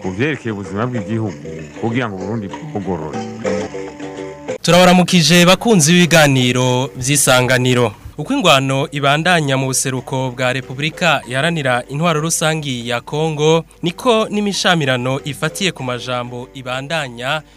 ku byerekeye ubuzima bw'igihugu kugira ngo uburundi bwugorore turabaramukije bakunzi b'ibiganiro by'isanganiro uko ingwano ibandanya mu buseruko bwa repubulika yaranira intwaro rusange ya kongo niko n'imishamirano ifatiye ku majambo ibandanya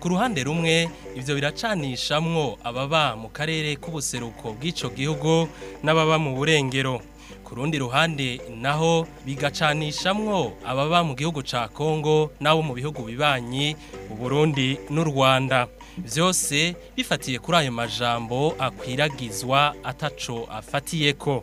ku ruhande rumwe ibyo biracanishamwo ababa mu karere k'ubuseruko bw'icyo gihugu n'ababa mu burengero ku rundi ruhande naho bigacanishamwo ababa mu gihugu ca kongo n'abo mu bihugu bibanyi Burundi n'u rwanda byose bifatiye kuri ayo majambo akwiragizwa ataco afatiye ko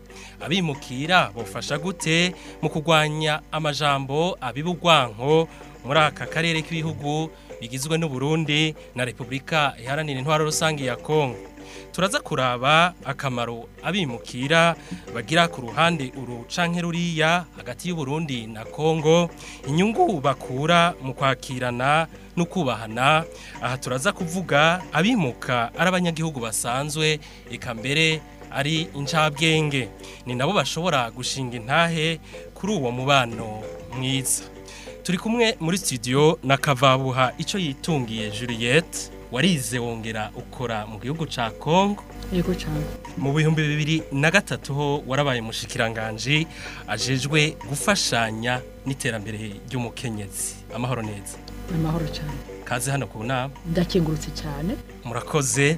abimukira bufasha gute mu kugwanya amajambo abibugwanko muri aka karere k'ibihugu bigizwe Burundi na repubulika iharanira intwaro rusange ya kongo turaza kuraba akamaro abimukira bagira ku ruhande uru canke ruriya hagati Burundi na kongo inyungu bakura mu kwakirana no kubahana aha turaza kuvuga abimuka ari basanzwe eka mbere ari incabwenge ni nabo bashobora gushinga intahe kuri uwo mubano mwiza turi kumwe muri studio na kavabuha icyo yitungiye Juliet warize wongera ukora mu gihugu cya Congo yego cyane mu bihumbi bibiri na gatatu ho warabaye mushikiranganje ajejwe gufashanya n'iterambere ry'umukenyezi amahoro neza amahoro cyane kaze hano ku nama ndakingurutse cyane murakoze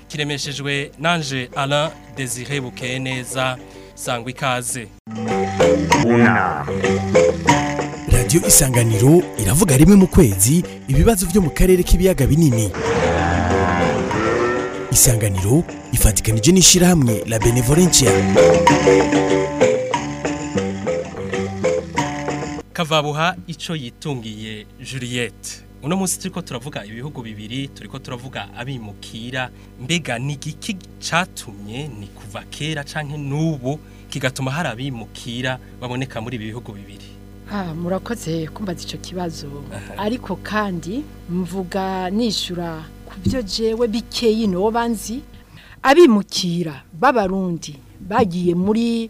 kiremeshejwe nanje alain desire bukeye neza sangwa ikaze radiyo isanganiro iravuga rimwe mu kwezi ibibazo byo mu karere k'ibiyaga binini isanganiro ifatikanije n'ishyirahamwe la benevolentia kavabuha icyo yitungiye juliette uno munsi turiko turavuga ibihugu bibiri turiko turavuga abimukira mbega ni giki catumye ni kuva kera canke n'ubu kigatuma hari abimukira baboneka muri ibi bihugu bibiri murakoze kumbaza icyo kibazo ariko kandi mvuga nishyura byo jewe bikeyi nibo banzi abimukira b'abarundi bagiye muri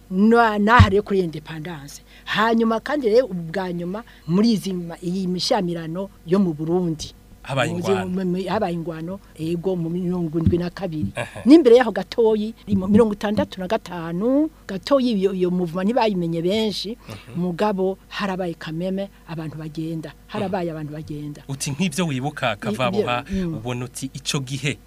n'ahariye kuri indepandanse hanyuma kandi rero ubu nyuma muri izi iyi mishyamirano yo mu burundi habaye ingwano yego mu mirongo indwi na kabiri n'imbere yaho gatoyi mirongo itandatu na gatanu gatoyi iyo muvuma ntibayimenye benshi mugabo harabaye kameme abantu bagenda harabaye abantu bagenda uti nk'ibyo wibuka kavabuha mm. ubona uti icyo gihe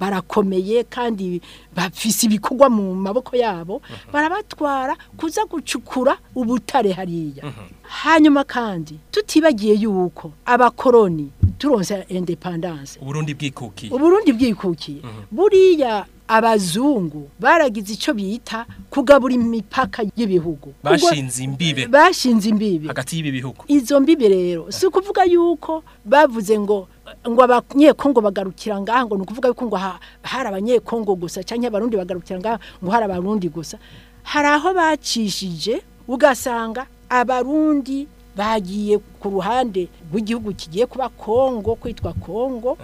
barakomeye kandi bafise ibikorwa mu maboko yabo mhm. barabatwara kuza gucukura ubutare hariya mhm. hanyuma kandi tutibagiye yuko abakoroni turonse independance uburundi bwikukiye uburundi bwikukiye mhm. buriya abazungu baragize icyo bita kugabura imipaka y'ibihugu bashinze imbibe bashinze imbibe hagati y'ibi izo mbibe rero si ukuvuga yuko bavuze ngo ngo abanyekongo bagarukira ngaha ngo ni ukuvuga yuko ngo hari abanyekongo gusa cyangwa abarundi bagarukira ngaha ngo hari abarundi gusa hari aho bacishije ugasanga abarundi bagiye ku ruhande rw'igihugu kigiye kuba kongo kwitwa kongo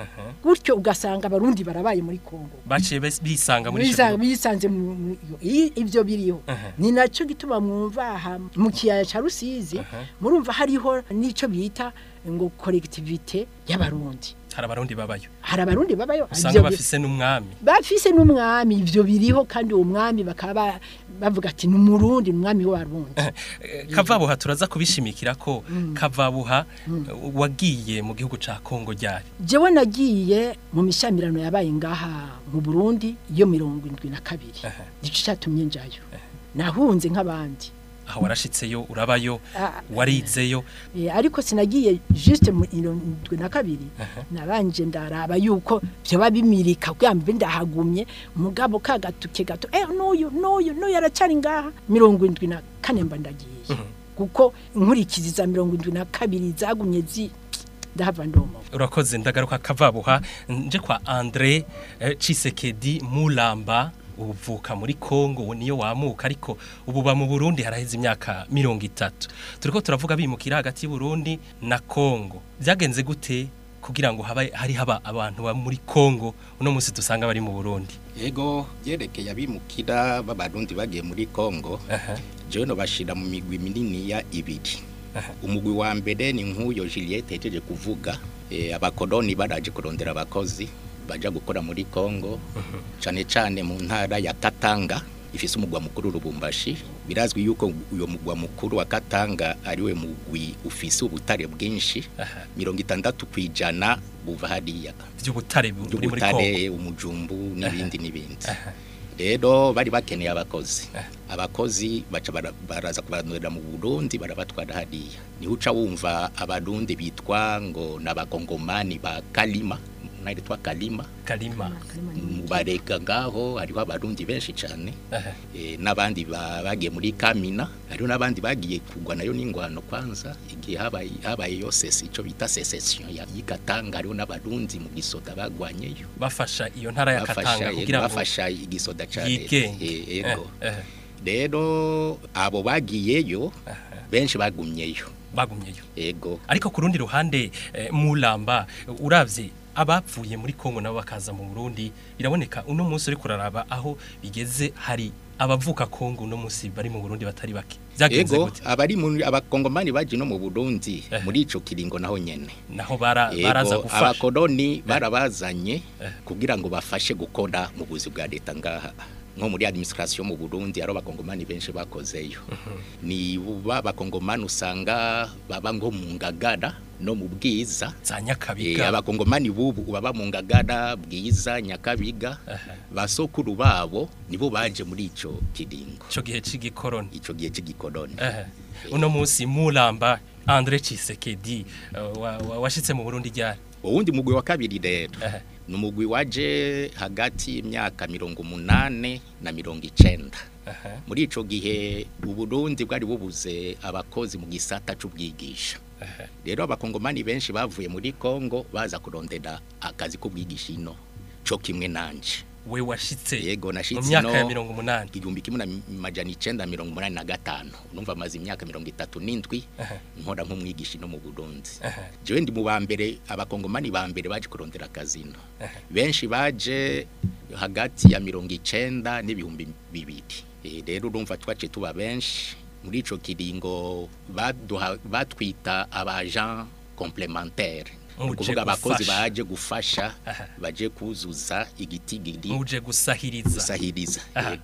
gutyo ugasanga abarundi barabaye muri kongo baciye bisanga muri bisanze ibyo biriho ni nacyo gituma mwumva aha mu kiyaya cya rusizi murumva hariho n'icyo bita ngo koregitivite y'abarundi hari abarundi babayo hari abarundi babayo usanga bafise n'umwami bafise n'umwami ivyo biriho kandi uwo mwami bakaba bavuga ati n'umurundi umwami w'abarundi eh, eh, kavabuha turaza kubishimikira ko mm. kavabuha mm. wagiye mu gihugu cya Kongo ryari jewe nagiye mu mishamirano yabaye ngaha mu Burundi iyo 72 gico cyatumye njayo nahunze nk'abandi aha warashitseyo urabayo ah. warizeyo eh, ariko sinagiye juste mu irindwi na kabiri nabanje ndaraba yuko byoba bimirika bwambe ndahagumye umugabo kagatuke gato eh n'uyu n'uyu n'uyu aracyari ngaha mirongo indwi na kane mba ndagiye mhm. kuko inkurikizi za mirongo indwi na kabiri zagumye zi ndahavandomo urakoze ndagaruka kavabuha nje kwa Andre eh, Chisekedi Mulamba uvuka muri Kongo niyo wamuka ariko ubu mu Burundi haraheze imyaka 30 turiko turavuga bimukira hagati y'u Burundi na Kongo byagenze gute kugira ngo haba hari haba abantu ba muri Kongo uno munsi dusanga bari mu Burundi yego byerekeye abimukira b'abarundi bagiye muri Kongo uh je no bashira mu migwi minini ya ibiri uh -huh. umugwi wa mbere ni nkuyo Juliette ejeje kuvuga e, abakoloni baraje kurondera abakozi bajya gukora muri congo mhm. cyane cyane mu ntara ya Tatanga ifite umugwa mukuru rubumbashi birazwi yuko uyu mugwa mukuru wa katanga ariwe mugwi ufise ubutare bwinshi mirongo itandatu ku ijana buva hariya by'ubutare by'ubutare umujumbu n'ibindi n'ibindi rero bari bakeneye abakozi abakozi baca baraza kubanurira mu burundi barabatwara hariya niho uca wumva abarundi bitwa ngo ni abakongomani ba Kalima. naitwa Kalima Kalima ah, barega ngaho hariho abarundi benshi cyane eh, n'abandi bagiye muri Kamina hariho n'abandi bagiye kugwa nayo n'ingwano kwanza igihe habaye habaye yose icyo bita secession y'Ikatanga hariho n'abarundi mu gisoda bagwanyeyo bafasha iyo ntara ya Katanga kugira ngo bafasha igisoda cyane yego eh, eh. rero abo bagiyeyo benshi bagumyeyo bagumyeyo yego ariko ku rundi ruhande muramba uravye abapfuye muri kongo nabo bakaza mu burundi biraboneka uno munsi uri kuraraba aho bigeze hari abavuka kongo uno munsi bari mu burundi batari bake ego abari abakongomani baje no mu burundi muri ico kiringo naho nyene naho baraza gufasha abakoloni barabazanye kugira ngo bafashe gukora mu buzi bwa leta ngaha nko muri administration mu Burundi ari bakongomani benshi bakozeyo ni bakongomani usanga baba ngo mu ngagara no mu bwiza za nyakabiga eh, abagongomani bubu baba mu ngagara bwiza nyakabiga basokuru babo nibo baje muri ico kidingo ico gihe c'igikoroni ico gihe c'igikoroni uno munsi muramba Andre Chisekedi eh, washitse mu Burundi ryari uwundi mugwi wa kabiri rero ni umugwi waje hagati y'imyaka mirongo umunani na mirongo icenda muri ico gihe u Burundi bwari bubuze abakozi mu gisata cy’ubwigisha rero abakongomani benshi bavuye muri congo baza kurondera akazi k'ubwigisha ino cyo kimwe nanjye we washyitse yego nashyitse mu myaka ya mirongo kimwe na icyenda mirongo umunani na gatanu numva amaze imyaka mirongo itatu n'indwi nkora nk'umwigisha ino mu burundi jewe ndi mu ba mbere abakongomani ba mbere baje kurondera akazi ino benshi baje hagati ya mirongo n'ibihumbi bibiri eh, rero urumva twaciye tuba benshi muri icyo kiringo batwita abajan komplementeri ukuvuga abakozi baje gufasha baje kuzuza igiti gidi uje gusahiriza gusahiriza eh.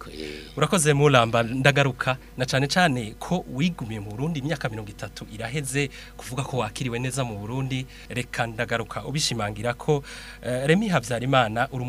urakoze muramba ndagaruka na cyane cyane ko wigumye mu Burundi imyaka 30 iraheze kuvuga ko wakiriwe neza mu Burundi reka ndagaruka ubishimangira ko uh, Remi Havyarimana uri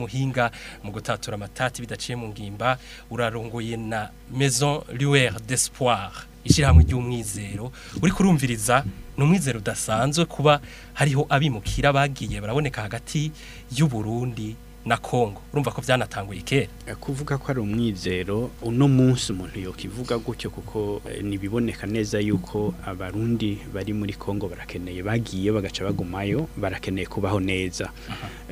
mu gutatura amatati bidaciye mu ngimba urarongoye na Maison Lueur d'Espoir ishyirahamwe ry'umwizero uri kurumviriza ni umwizero udasanzwe kuba hariho abimukira bagiye baraboneka hagati y'u Burundi na Kongo urumva ko byanatanguye kera eh, kuvuga ko ari umwizero uno munsi umuntu yokivuga gutyo kuko eh, nibiboneka neza yuko abarundi bari muri Kongo barakeneye bagiye bagaca bagumayo barakeneye kubaho neza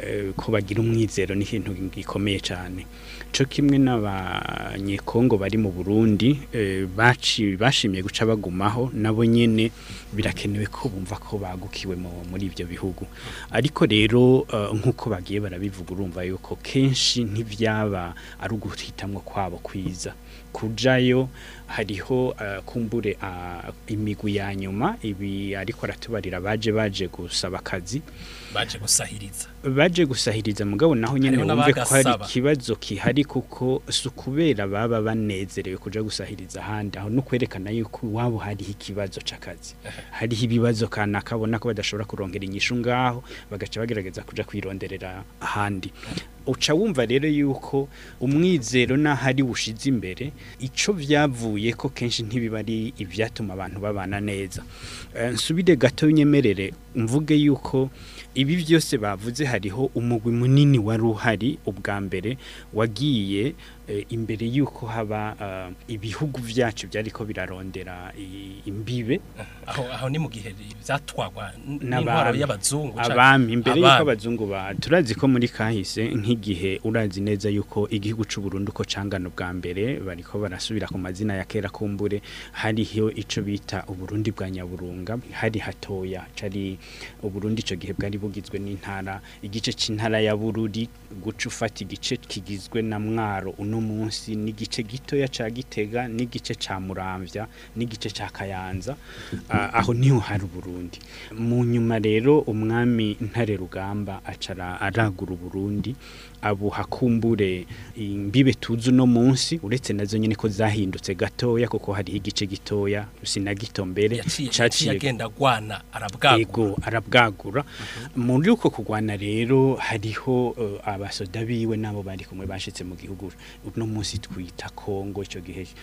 eh, ko bagira umwizero ni ikintu gikomeye cyane cyo kimwe n'abanyekongo bari mu Burundi bashimiye guca bagumaho nabo nyine birakenewe ko bumva ko bagukiwe muri ibyo bihugu ariko rero nkuko bagiye barabivuga urumva bumva yuko kenshi ntibyaba ari uguhitamwo kwabo kwiza kujayo hariho eh, kumbure ah, imigwi ya nyuma ibi ariko aratubarira baje baje gusaba akazi baje gusahiriza baje gusahiriza mugabo naho nyene wumve ko hari ikibazo kihari kuko si ukubera baba banezerewe kuja gusahiriza ahandi aho no kwerekana yuko wabo hariho ikibazo c'akazi hariho ibibazo kana kabona ko badashobora kurongera inyishu ngaho bagaca bagerageza kujya kwironderera ahandi uca wumva rero yuko umwizero n'ahari wushize imbere icyo byavuye ko kenshi ntibiba ari ibyatuma abantu babana neza eh, nsubire gato nyemerere mvuge yuko ibi byose bavuze hariho umugwi munini wari uhari ubwa mbere wagiye Eh, imbere y'uko haba eh, ibihugu byacu byariko birarondera imbibe eh, aho ni mu gihe byatwagwa n'indwara y'abazungu abami imbere y'uko abazungu ba turazi ko muri kahise nk'igihe urazi neza y'uko igihugu cy'u Burundi uko cangana ubwa mbere bariko barasubira ku mazina ya kera kumbure hiyo ico bita uburundi bwa nyaburunga hari hatoya cari u uburundi ico gihe bwari bugizwe n'intara igice cy'intara ya bururi gucufata ufata igice kigizwe na mwaro uno munsi gito ya cya gitega n'igice cya muramvya n'igice cya kayanza aho niho hari uburundi mu nyuma rero umwami ntare rugamba acara aragura uburundi abuhakumbure imbibe tuzi uno munsi uretse nazo nyine ko zahindutse gatoya kuko hari igice gitoya na gito mbere yaciye agenda agwana arabwagura arabwagura mhm. muri uko kugwana rero hariho eh, abasoda biwe nabo bari kumwe bashyitse mu gihugu no munsi twita kongo icyo gihe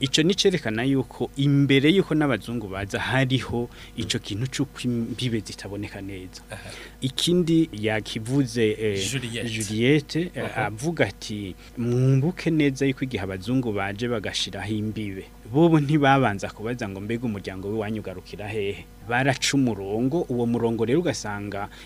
icyo ni cyerekana yuko imbere y'uko n'abazungu baza hariho icyo kintu cy'uko imbibe zitaboneka neza ikindi yakivuze eh, Juliette eh, avuga ati mwumbuke neza yuko igihe abazungu baje bagashiraho imbibe bo ntibabanza kubaza ngo mbega umuryango we ugarukira hehe baraca umurongo uwo murongo rero ugasanga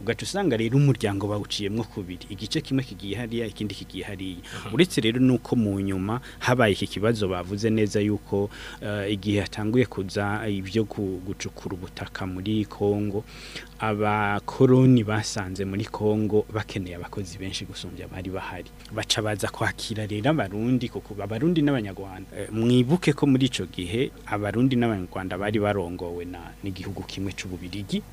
ugaca usanga rero umuryango bawuciyemo mwo kubiri igice kimwe kigiye hariya ikindi kigiye hariya uretse rero nuko mu nyuma habaye iki kibazo bavuze neza yuko eh, igihe hatanguye kuza eh, ibyo gucukura ubutaka muri Kongo abakoloni basanze muri Kongo bakeneye abakozi benshi gusumbya bari bahari baca baza kwakira rero abarundi kuko abarundi n'abanyarwanda eh, mwibuke ko muri icyo gihe abarundi n'abanyarwanda bari barongowe na n'igihugu kimwe c'ububirigi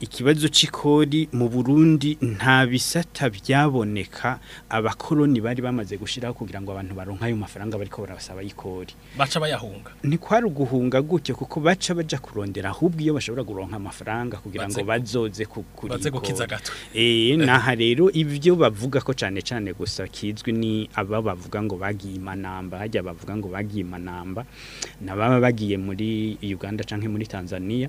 ikibazo cy'ikori mu burundi nta bisata byaboneka abakoloni bari bamaze gushyiraho kugira ngo abantu baronke ayo mafaranga bariko barabasaba y'ikori baca bayahunga ni kwari uguhunga gutyo kuko baca baja kurondera ahubwo iyo bashobora guronka amafaranga kugira ngo bazoze kugura eh, naha rero ibyo bavuga ko cyane cyane gusa kizwi ni aba bavuga ngo bagiye imanamba hajya bavuga ngo bagiye na baba bagiye muri uganda cyangwa muri tanzania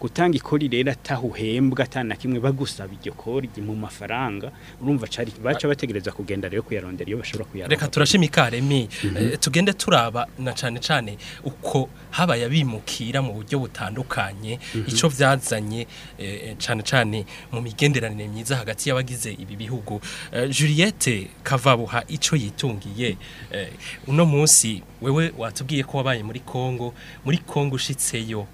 gutanga ikori rero atahuhembwa atana kimwe bagusaba iryo kori mu mafaranga urumva cari baca bategereza kugenda rero kuyarondera iyo bashobora kuyaronka reka turashima ikaremi mhm. eh, tugende turaba na cane cane uko habaye abimukira mu buryo butandukanye mhm. ico vyazanye eh, cane cane mu migenderanire myiza hagati y'abagize ibi bihugu eh, Juliette Kavabuha ico yitungiye uno munsi wewe watubwiye ko wabaye muri Kongo muri Kongo ushitseyo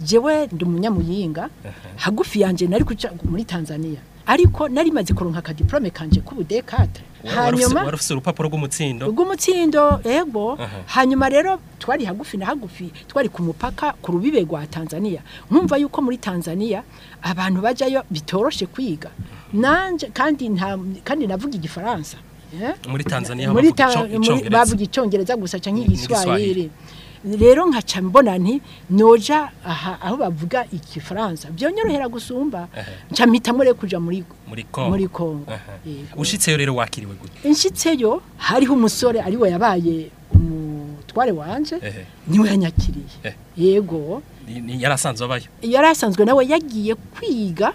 jyewe ndi umunyamuyinga hagufi yanjye nari kuja muri Tanzania ariko nari maze kuronka aka diplome kanje k'ubudekate hanyuma wari urupapuro rw'umutsindo rw'umutsindo yego hanyuma rero twari hagufi na hagufi twari ku mupaka ku rubibe rwa Tanzania nkumva yuko muri Tanzania abantu bajyayo bitoroshe kwiga nanje kandi nta kandi navuga igifaransa eh? muri Tanzania bavuga icyongereza gusa cyangwa igiswahili rero nkaca mbona nti noja aha aho bavuga ikifaransa byonyorohera gusumba nca mpitamo rero kuja muri muri Kongo ushitseyo rero wakiriwe gute inshitseyo hariho umusore ari yabaye umutware wanje niwe yanyakiriye yego yarasanzwe abayo yarasanzwe nawe yagiye kwiga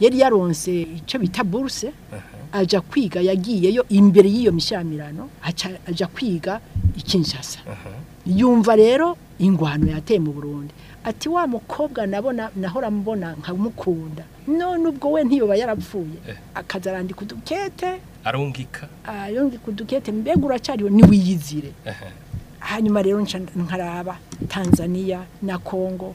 yari yaronse icyo bita buruse ajya kwiga yagiyeyo imbere y'iyo mishyamirano aja kwiga ikinshasa yumva rero ingwano yateye mu burundi ati wa mukobwa nabona nahora mbona nkamukunda none ubwo we ntiyoba yarapfuye eh. akazarandika udukete arungika arungika ah, udukete mbega uracyariwe ntiwiyizire hanyuma rero nkaraba tanzania na congo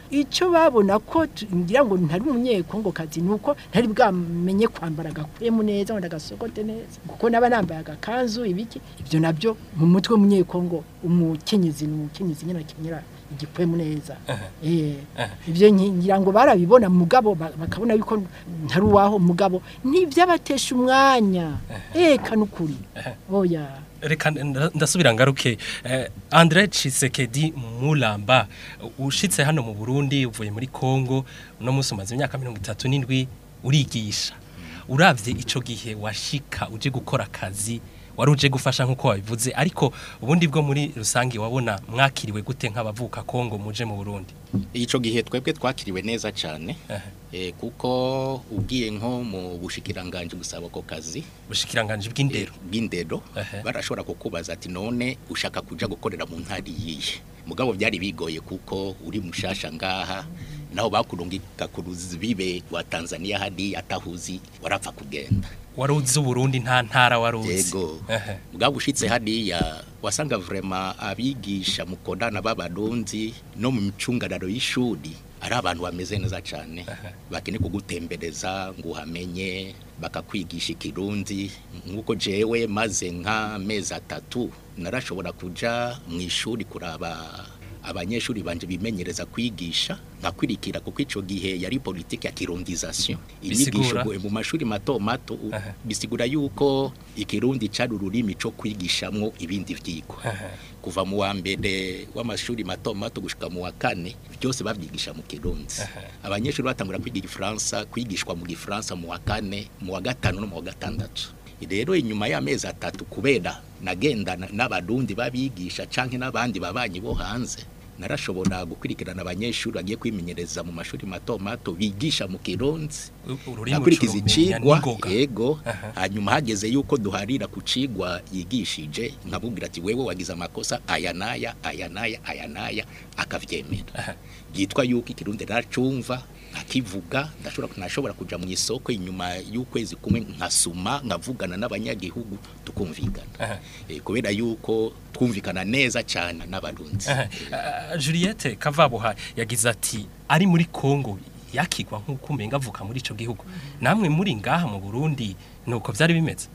icyo babona ko ngira ngo ntari umunyekongo kazi nuko ntari bwamenye kwambara gakwemu neza ngo ndagasokote neza kuko naba nambaye agakanzu ibiki ibyo nabyo mu mutwe umunyekongo umukenyezi n'umukenyezi nyina kenyera igipemu neza eh, ibyo ngira ngo barabibona mugabo bakabona yuko ntari uwaho mugabo ntiby'abatesha umwanya reka eh, n'ukuri oya reka ndasubira ngaruke eh, Andre Tshisekedi Mulamba ushitse hano mu Burundi uvuye muri Congo no munsi umaze imyaka 37 urigisha uravye ico gihe washika uje gukora akazi wari uje gufasha nk'uko wabivuze ariko ubundi bwo muri rusange wabona mwakiriwe gute nk'abavuka kongo muje mu burundi icyo gihe twebwe twakiriwe neza cyane e, kuko ubwiye nko mu bushikiranganje gusaba ako kazi bushikiranganje bw'indero e, bw'indero barashobora kukubaza ati none ushaka kujya gukorera mu ntari yihe mugabo byari bigoye kuko uri mushasha ngaha naho bakurungika ku ruzibibe rwa tanzania hadi atahuzi warapfa kugenda wari uzi uburundi nta ntara wari uzi yego bwagushitse hariya wasanga vraiment abigisha mukondana b'abarundi no mu micungararo y'ishuri ari abantu bameze neza cyane bakene kugutembereza nguhamenye bakakwigisha ikirundi nk'uko jewe maze nka mezi atatu narashobora kuja mu ishuri kuraba abanyeshuri banje bimenyereza kwigisha nkakwirikira kuko ico gihe yari politique ya kirondization inyigisho mu mashuri mato mato uh -huh. bisigura yuko ikirundi cari ururimi co kwigishamwo ibindi vyigwa uh -huh. kuva mu wa mbere w'amashuri mato mato gushika mu wa kane byose bavyigisha mu kirundi uh -huh. abanyeshuri batangura kwiga igifaransa kwigishwa mu gifaransa mu wa kane mu wa gatanu no mu wa gatandatu rero inyuma y'amezi atatu kubera nagenda n'abarundi babigisha canke n'abandi babanyi bo hanze narashobora gukurikirana abanyeshuri agiye kwimenyereza mu mashuri mato mato bigisha mu kironzi akurikiza icigwa yego hanyuma hageze yuko duharira ku cigwa yigishije nkabubwira ati wewe wagize amakosa aya naya aya naya aya naya akavyemera byitwa yuko ikirundi naracumva nkakivuga ntashobora kujya mu isoko inyuma y'ukwezi kumwe nkasuma ngavugana n'abanyagihugu tukumvikana eh, kubera yuko twumvikana neza cyane n'abarundi ah, ah, Juliette Kavabuha yagize ati ari muri Kongo yakigwa nk'uko umenga avuka muri icyo gihugu namwe muri ngaha mu Burundi nuko byari bimeze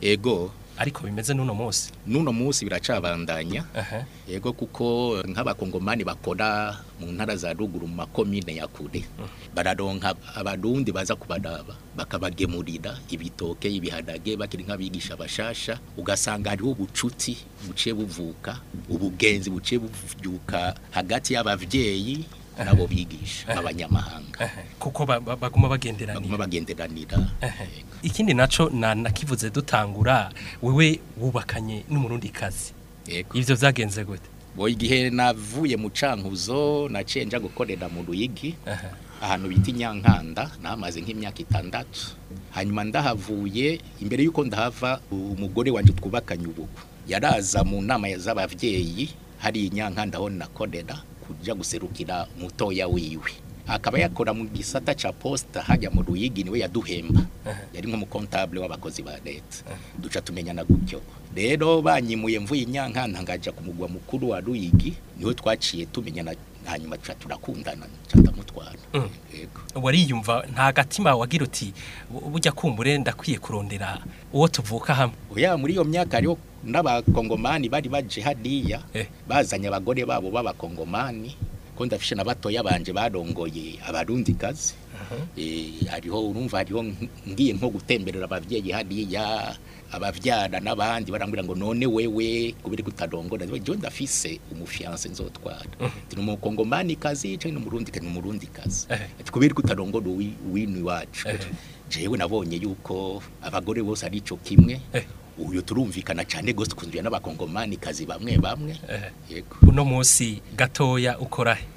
ego ariko bimeze n'uno munsi n'uno munsi biracabandanya yego kuko nk'abakongomani bakora mu ntara za ruguru mu makomine ya kure mhm. bararonka abarundi baza kubadaba bakabagemurira ibitoke ibiharage bakiri nk'abigisha abashasha ugasanga hariho ubucuti buce buvuka ubugenzi buce buvuka hagati y'ababyeyi nabo bigisha eh. abanyamahanga eh, eh. kuko baguma bagenderanira baguma bagenderanira ikindi naco nakivuze dutangura wewe wubakanye n'umurundi kazi ivyo vyagenze gute bo igihe navuye mu cankuzo nacenja gukorera mu ruyigi ahantu bita inyankanda namaze nk'imyaka itandatu hanyuma ndahavuye imbere y'uko ndahava umugore wanjye twubakanye ubu yaraza mu nama z'abavyeyi hari inyankanda aho nakorera kujya guserukira umutoya wiwe akaba yakora mu gisata cya posita hajya mu ruyigi niwe yaduhemba yari comptable w'abakozi ba leta duca tumenyana gutyo rero banyimuye mvuye inyankana ngajya ku mugwa mukuru wa ruyigi niwe twaciye tumenyana hanyuma tuca turakundana ndamutwara mm. wariyumva nta gatima wagira uti bujya kumbure ndakwiye kurondera uwo tuvuka hamwe oya muri iyo myaka hariho n'abakongomani bari baje hadiya eh. bazanye abagore babo b'abakongomani ko ndafishe na bato yabanje barongoye abarundi kazi eh, hariho urumva hariho ngiye nko gutemberera ababyeyi hariya ababyara n'abandi barambwira ngo none wewe kubiri kutadongora je ndafise umufiance nzotwara mm. tino mu kongomani kazi cyangwa mu rundi kazi mu rundi kazi eh. kubiri kutadongora winu wacu eh. jewe nabonye yuko abagore bose ari cyo kimwe eh. uyu turumvikana cyane gose kunzira n'abakongomani kazi bamwe bamwe yego uno munsi gatoya ukora he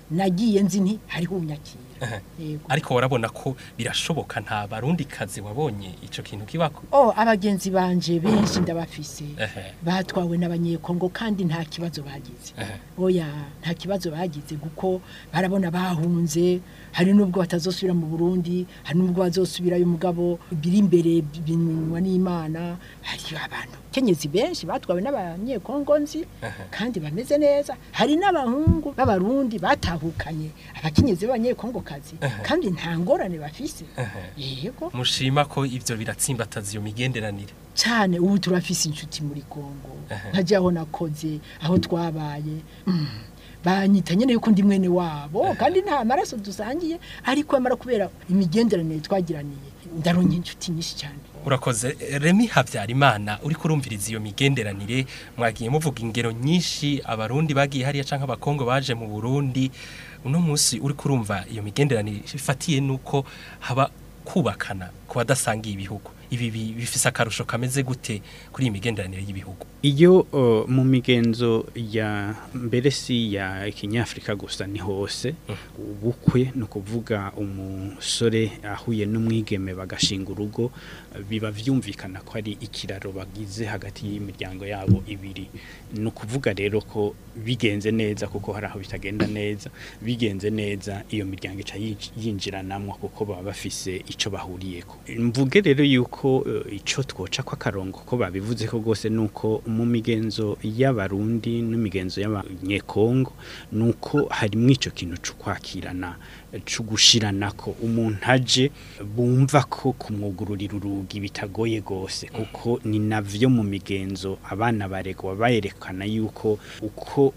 nagiye nzi nti hariho unyakira ariko warabona ko birashoboka nta barundi kazi wabonye icyo kintu kibako oh abagenzi banje benshi ndabafise batwawe n'abanyekongo kandi nta kibazo bagize oya nta kibazo bagize kuko barabona bahunze hari nubwo batazosubira mu Burundi hari nubwo bazosubirayo mugabo biri imbere binywa n'Imana hari abantu kenyezi benshi batwawe n'abanyekongo nzi kandi bameze neza neza hari n'abahungu b'abarundi batahukanye abakenyezi kazi kandi nta ngorane bafise yego mushima ko ibyo biratsimbataza iyo migenderanire cyane ubu turafise inshuti muri kongo nkajya aho nakoze aho twabaye mm. banyita nyine yuko ndi mwene wabo kandi nta maraso dusangiye ariko amara kubera imigenderanire twagiraniye ndaronye inshuti nyinshi cyane urakoze remi habyarimana uri kurumviriza iyo migenderanire mwagiye muvuga ingero nyinshi abarundi bagiye hariya cyangwa abakongo baje mu burundi uno munsi uri kurumva iyo migenderanire ifatiye n'uko haba kubakana ku badasangiye ibihugu ibi bifise akarusho kameze gute kuri iyi migenderanire y'ibihugu iyo mu migenzo ya mbere si ya kinyafurika gusa ni hose mm. ubukwe ni ukuvuga umusore ahuye n'umwigeme bagashinga urugo biba byumvikana ko ari ikiraro bagize hagati y'imiryango yabo ibiri ni ukuvuga rero ko bigenze neza kuko hari aho bitagenda neza bigenze neza iyo miryango ica yinjiranamo kuko baba bafise icyo bahuriyeho mvuge rero yuko eh, icyo twoca ko akarongo ko babivuze ko rwose nuko mu migenzo y'abarundi n'imigenzo y'abanyekongo nuko uko harimo icyo kintu cyo kwakirana ko umuntu aje bumva ko kumwugururira urugi kuvuga ibitagoye gose kuko ni navyo mu migenzo abana baregwa bayerekana yuko uko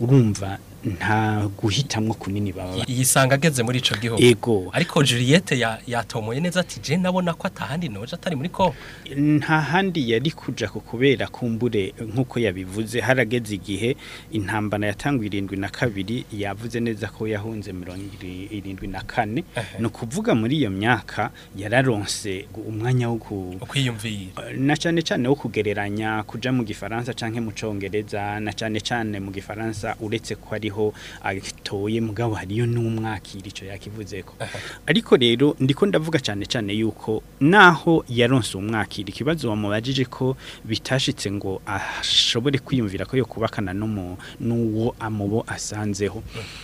urumva nta guhitamwo kunini baba yisanga ageze muri ico gihugu yego ariko Juliette yatomoye ya neza ati je nabona ko atahandi noje atari muri ko nta handi yari kuja ko kubera kumbure nkuko yabivuze harageze igihe intambara yatangwa irindwi na kabiri yavuze neza ko yahunze mirongo irindwi na kane uh no kuvuga muri iyo myaka yararonse umwanya wo kwiyumvira na cyane cyane wo kugereranya kuja mu gifaransa canke mu congereza na cyane cyane mu gifaransa uretse ko ari ariho atoye mugabo hariyo n'umwakira icyo yakivuze ko ariko rero ndiko ndavuga cyane cyane yuko naho yaronse umwakira ikibazo wamubajije ko bitashitse ngo ashobore kwiyumvira ko yo kubakana no mu n'uwo amubo asanzeho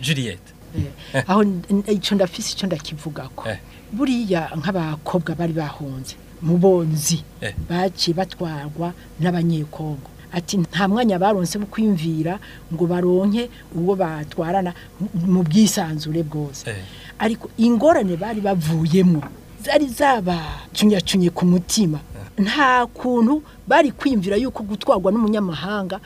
Juliette eh, aho icyo ndafise icyo ndakivuga ko eh. buriya nk'abakobwa bari bahunze mu bonzi eh. baciye batwarwa n'abanyekongo ati nta mwanya baronse mu kwimvira ngo baronke uwo batwarana mu bwisanzure bwose ariko ingorane bari bavuyemo zari zaba cunyacunye ku mutima nta kuntu bari kwiyumvira yuko gutwarwa n'umunyamahanga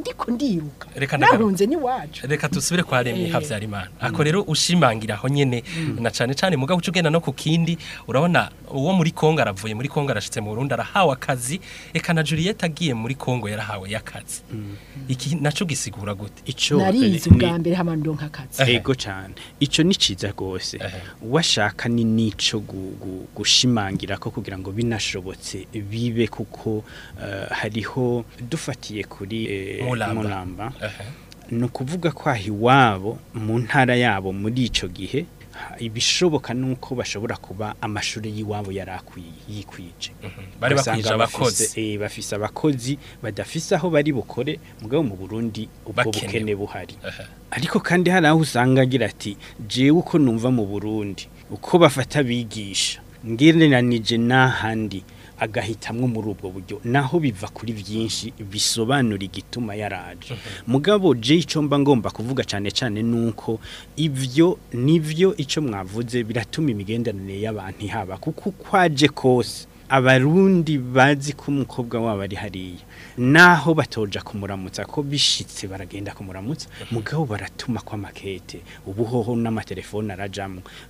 ndiko ndiruka nahunze n'iwacu reka dusubire kwa remye eh. habyarimana ako rero ushimangira aho mm. na cane cane mugabo ugenda no ku kindi urabona uwo muri Kongo aravuye muri Kongo arashitse mu Burundi arahawe akazi eka na Juliet agiye muri Kongo yarahawe yakazi mhm. iki naco gisigura gute ico narizi eh, ubwa mbere hamando nkakazi ego cyane ico ni ciza gose washaka ni nico gushimangira ko kugira ngo binashobotse bibe kuko eh, hariho dufatiye kuri eh, Mulamba ni ukuvuga ko aho iwabo mu ntara yabo muri icyo gihe ibishoboka nuko bashobora kuba amashuri y'iwabo yari yikwije mhm. bari bakwije abakozi eh, bafise abakozi badafise aho bari bukore mugabo mu burundi ubwo bukene buhari ariko kandi hari aho usanga agira ati jewe uko numva mu burundi uko bafata abigisha ngereranije n'ahandi agahitamwe muri ubwo buryo naho biva kuri byinshi bisobanura igituma yaraje mugabo je icyo mba ngomba kuvuga cyane cyane nuko ibyo nivyo icyo mwavuze biratuma imigenderanire y'abantu haba kuko kwaje kose abarundi bazi ko umukobwa wabo ari hariya naho batoja kumuramutsa ko bishitse baragenda kumuramutsa uhuh. mugabo baratuma kwa makete ubuhoho n'amatelefone arajamwe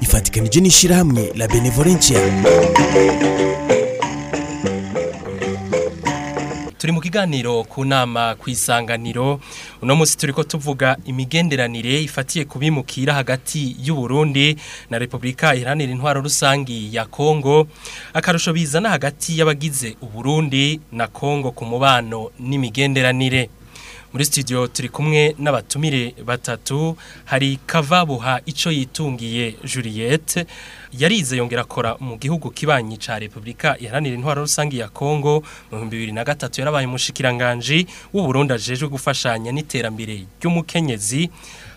ifatikanije n'ishyirahamwe la benevolencia turi mu kiganiro ku nama ku isanganiro uno munsi turi ko tuvuga imigenderanire ifatiye kubimukira hagati y'u Burundi na Repubulika Iharanira Intwaro Rusangi ya Kongo akarusho bizana hagati y'abagize u Burundi na Kongo ku mubano n'imigenderanire muri studio turi kumwe n'abatumire batatu hari kavabuha ico yitungiye Juliette yarize yongera akora mu gihugu kibanyi ca Republika iharanira intwaro rusangi ya Kongo mu 2003 yarabaye umushikiranganje w'u Burundi ajejwe gufashanya n'iterambere ry'umukenyezi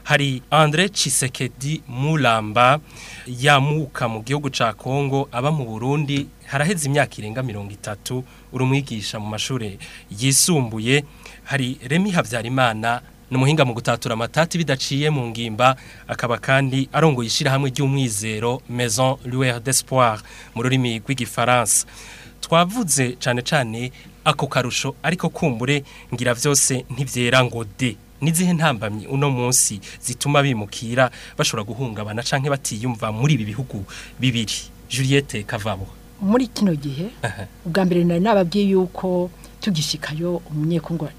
hari Andre Chisekedi Mulamba yamuka mu gihugu ca Kongo aba mu Burundi haraheze imyaka irenga 30 urumwigisha mu mashure yisumbuye hari Remi Havyarimana numuhinga mu gutatura amatati bidaciye mu ngimba akaba kandi arongoye ishirahamwe ry'umwizero Maison Lueur d'Espoir mu rurimi rw'igifaransa twavuze cyane cyane ako karusho ariko kumbure ngira byose ntibyera ngo de nizihe ntambamye uno munsi zituma bimukira bashobora guhungabana canke batiyumva muri ibi bihugu bibiri juliette kavabo muri kino gihe ubwa mbere nari nababwiye yuko tugishikayo umunyekongo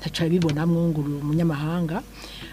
ntaca bibona mwunguru umunyamahanga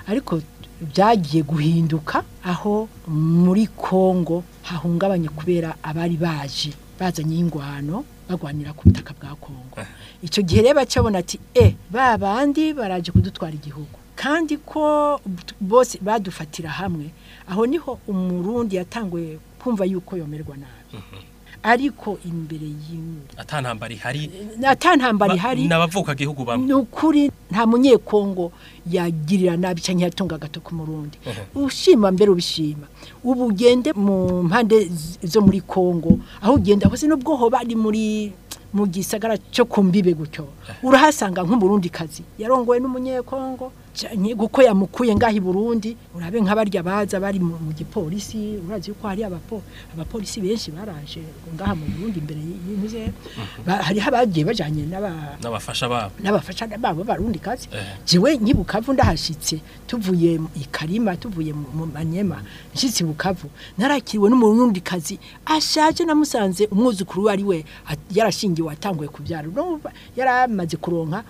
ariko byagiye guhinduka aho muri kongo hahungabanye kubera abari baje bazanye ingwano barwanira ku butaka bwa kongo eh. icyo gihe rero bacyabona ati e ba bandi baraje kudutwara igihugu kandi ko bose badufatira hamwe aho niho umurundi yatanguye kumva yuko yomerwa nabi mhm. ariko imbere yiwe atantambara ihari atantambara ihari n'abavuka gihugu bamwe n'ukuri nta munyekongo yagirira nabi cyane yatunga agato ku murundi ushima mbere ubishima ubu ugende mu mpande zo muri Kongo aho ugenda hose nubwo ho bari muri mu gisagara cyo ku mbibe gutyo eh. urahasanga nk'umurundi kazi yarongowe n'umunyekongo kuko yamukuye ngaho i burundi urabe nk'abarya baza bari mu gipolisi urazi ko hari abapolisi benshi baraje ngaha mu burundi imbere y'inzu mhm. hariho abagiye bajyanye n'abafasha babo barundi kazi eh. jiwe nyibukavu ndahashyitse tuvuye i karima tuvuye mu manyema nshyitse bukavu narakiriwe n'umurundi kazi ashaje namusanze umwuzukuru wari we yarashingiwe atanguye kubyara yari amaze kuronka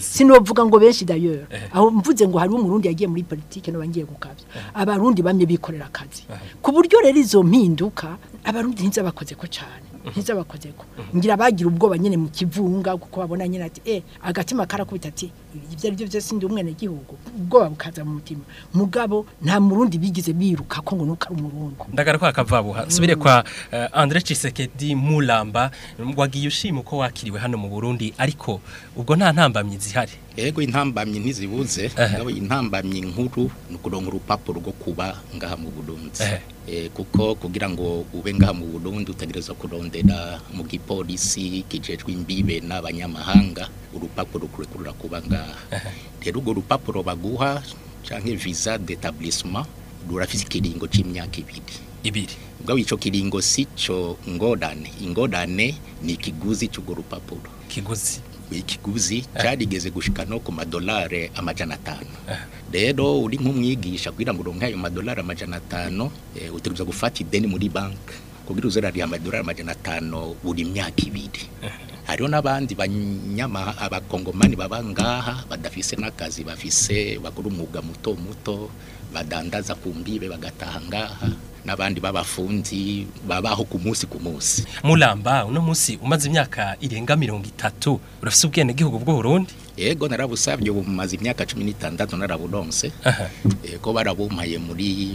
sinovuga ngo benshi d'ailleurs eh. aho mvuze ngo hari umurundi yagiye muri politique no bangiye gukabya eh. abarundi bamye bikorera akazi eh. ku buryo rero izo mpinduka abarundi ntiza bakoze ko cyane mm-hmm. ntiza bakoze ko mm-hmm. ngira bagira ubwoba nyene mu kivunga kuko babona nyene ati eh agatima karakubita ati ibyo ari byo byose ndi umwenegihugu ubwoba bukaza mu mutima mugabo nta murundi bigize biruka ko ngo nuko ari umurundi ndagara kwa kavabuha subire kwa eh, Andre Chisekedi Mulamba wagiye ushima uko wakiriwe hano mu Burundi ariko ubwo nta ntambamyi zihari yego intambamyi ntizibuze ngabo intambamyi nkuru nukuronka urupapuro rwo kuba ngaha mu Burundi eh, kuko kugira ngo ube ngaha mu Burundi utagereza kurondera mu gipolisi kijejwe imbibe n'abanyamahanga urupapuro kurekurura kuba ngaha rero urwo rupapuro baguha cyangwa visa d'etablissement rurafite ikiringo cy'imyaka ibiri ibiri ubwo icyo kiringo si cyo ngodane ingodane ni ikiguzi cy'urwo rupapuro kiguzi ikiguzi cyarigeze gushika no ku madolari amajana atanu rero uri nk'umwigisha kugira ngo uronke ayo madolari amajana atanu utegereza gufata ideni muri banki kugira uzerariye amadolari amajana atanu buri myaka ibiri eh. hariho n'abandi banyama abakongomani baba ngaha badafise n'akazi bafise bakora umwuga muto muto badandaza ku mbibe bagataha ngaha n'abandi babafunzi babaho ku munsi ku munsi muramba uno munsi umaze imyaka irenga mirongo itatu urafise ubwene gihugu bwo yego narabusabye ubu mumaze imyaka 16 naraburonse ko barabumpaye muri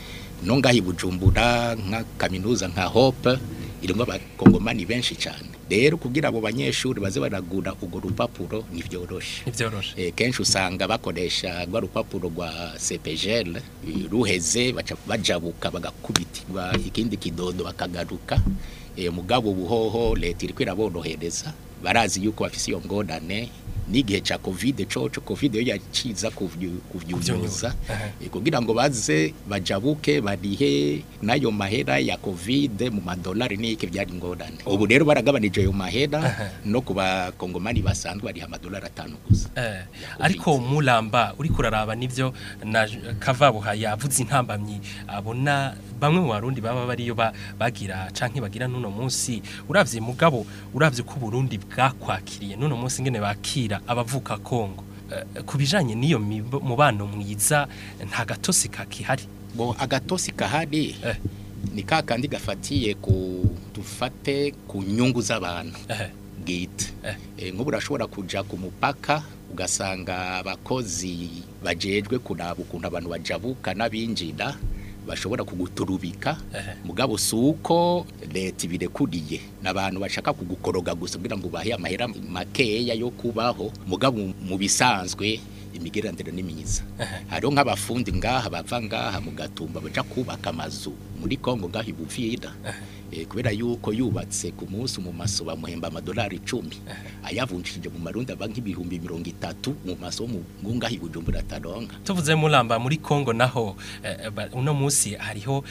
ngaha i bujumbura nka kaminuza nka hope irimo abakongomani benshi cyane rero kugira abo banyeshuri baze baragura urwo rupapuro ntibyoroshe eh, kenshi usanga bakoresha gwa rupapuro rwa sepejeri eh, ruheze bajabuka bagakubitirwa ikindi kidodo bakagaruka eh, mugabo buhoho leta iri kwiraborohereza barazi yuko bafite iyo ngorane n'igihe cya kovide cyo covid yo yakiza kubyunyuza kugira ngo baze bajabuke barihe n'ayo mahera ya covid mu madolari n'iki byari ingorane oh. ubu rero baragabanije ayo mahera no kuba kongomani basanzwe bariha amadolari atanu gusa eh, ariko muramba uri kuraraba nibyo na kavabuha yavuze intambamyi abona bamwe mu barundi baba bariyo bagira canke bagira nuno munsi uravye mugabo uravye ko Burundi bwakwakiriye nuno munsi ngene bakira abavuka Kongo eh, kubijanye niyo mubano mwiza nta gatosi kakihari bo agatosi kahari eh. ni kandi gafatiye ku dufate ku nyungu z'abantu bwite eh. nk'ubu urashobora kujya ku mupaka ugasanga abakozi bajejwe kuraba ukuntu abantu bajabuka n'abinjira bashobora kuguturubika mugabo si leta ibirekuriye ni bashaka kugukoroga gusa kugira ngo bahe amahera makeya yo kubaho mugabo mu bisanzwe imigererandiro ni myiza hariho nk'abafundi ngaha bava ngaha mu gatumba baja kubaka amazu muri kongo ngaha ibuvira Eh, kubera yuko yubatse ku munsi mu maso bamuhemba amadolari icumi ayavunjishije mu marundi aba nk'ibihumbi mirongo itatu mu maso mu ngunga hibujumbura ataronka tuvuze muramba muri congo naho eh, uno munsi hariho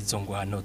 izo ngwano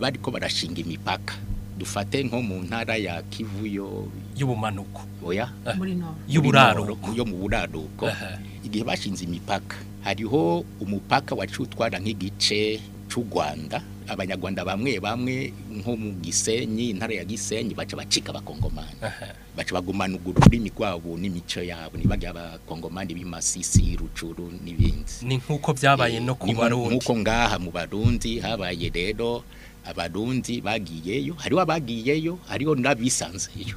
bari ko barashinga imipaka dufate nko mu ntara ya Kivuyo y'ubumanuko oya y'uburaruko yo mu buraruko igihe bashinze imipaka hariho umupaka wacutwara nk'igice cy'u rwanda abanyarwanda bamwe bamwe nko mu gisenyi intara ya gisenyi baca bacika abakongomani baca bagumana ururimi rwabo n'imico yabo ntibajya abakongomani b'imasisi rucuru n'ibindi ni nk'uko byabaye no ku barundi nk'uko ngaha mu barundi habaye rero abarundi bagiyeyo hariho abagiyeyo hariho n'abisanzeyo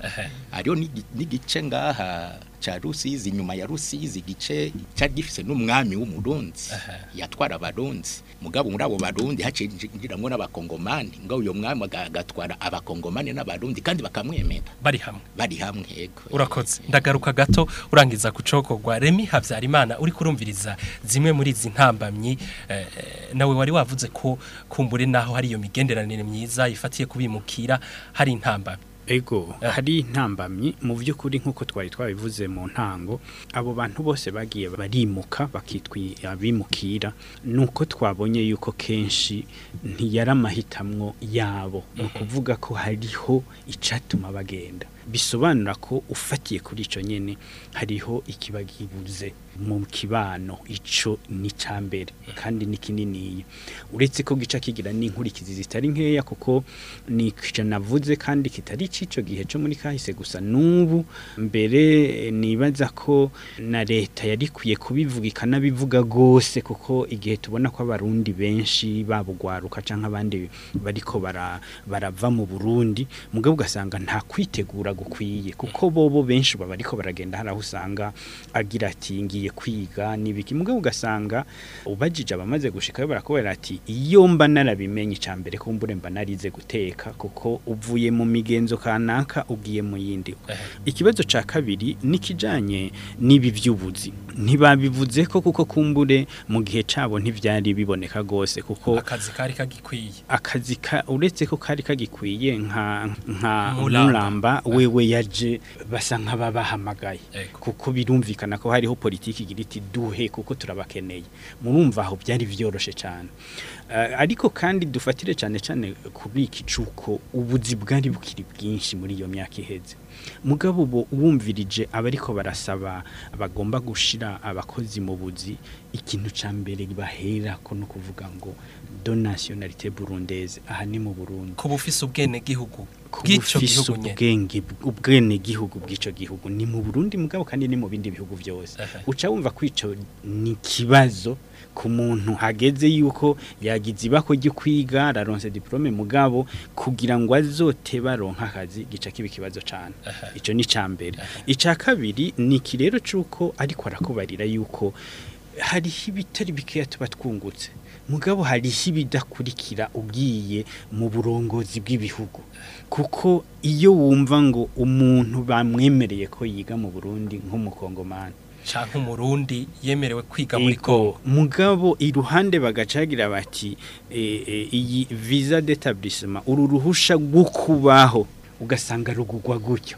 hariho n'igice ngaha cha Rusizi nyuma ya Rusizi gice cyari gifise n'umwami w'umurundi yatwara abarundi mugabo muri abo barundi hacinjiramwo n'abakongomani ngo uyo mwami agatwara abakongomani n'abarundi kandi bakamwemera bari hamwe bari hamwe yego urakoze ndagaruka gato urangiza kucokogwa Remi Havyarimana uri kurumviriza zimwe muri izi ntambamyi eh, nawe wari wavuze ko kumbure naho hari iyo migenderanire myiza ifatiye kubimukira hari intambamyi ego hari intambamyi mu by'ukuri nk'uko twari twabivuze mu ntango abo bantu bose bagiye barimuka bakitwi abimukira nuko twabonye yuko kenshi ntiyaramahitamwo yabo ni mhm. ukuvuga ko hariho icatuma bagenda bisobanura ko ufatiye kuri icyo nyine hariho ikibagibuze mu kibano ico ni cambere kandi ni kinini uretse ko gica kigira n'inkurikizi zitari nkeya kuko ni navuze kandi kitari cico gihe cyo muri kahise gusa n'ubu mbere nibaza ko na leta yarikwiye kubivuga ikanabivuga gose kuko igihe tubona ko abarundi benshi babugwaruka canke abandi bariko bara barava mu Burundi mugabe ugasanga nta kwitegura gukwiye kuko bobo benshi baba ariko baragenda haraho usanga agira ati ngiye bagiye kwiga n'ibiki mugabo ugasanga ubajije abamaze gushika barakubera ati iyo mba narabimenye icambere kumbure mba narize guteka kuko uvuye mu migenzo kanaka ugiye mu yindi ikibazo cya kabiri n’ikijyanye nibi by'ubuzima ntibabivuze ko kuko kumbure mu gihe cyabo ntibyari biboneka rwose kuko akazi kari kagikwiye akazi uretse ko kari kagikwiye nka nka muramba eh. wewe yaje basa nk'ababahamagaye eh. kuko birumvikana ko hariho politiki igira duhe kuko turabakeneye murumva aho byari byoroshye cyane eh, ariko kandi dufatire cyane cyane kubika icuko ubuzi bwari bukiri bwinshi muri iyo myaka iheze mugabo ubu bumvirije abariko barasaba bagomba gushira abakozi mu buzi ikintu cya mbere bahera ko no kuvuga ngo do nationalité burundaise aha ni mu Burundi ko bufise ubwene gihugu bw'ico gihugu ubwenge ubwene gihugu ni mu Burundi mugabo kandi ni mu bindi bihugu byose uca wumva kwico ni kibazo ku muntu hageze yuko yagize ibako gikwiga kwiga raronse diplome mugabo kugira ngo azote baronka akazi gica kiba ikibazo cyane icyo ni icya mbere icya kabiri ni iki rero cy'uko ariko arakubarira yuko hariho ibitari bikeya tuba twungutse mugabo hariho ibidakurikira ugiye mu burongozi bw'ibihugu kuko iyo wumva ngo umuntu bamwemereye ko yiga mu burundi nk'umukongomani cyangwa umurundi yemerewe kwiga muri Kongo mugabo iruhande bagacagira bati e, e, iyi visa d'etablissement uru ruhusha rwo kubaho ugasanga rugugwa gutyo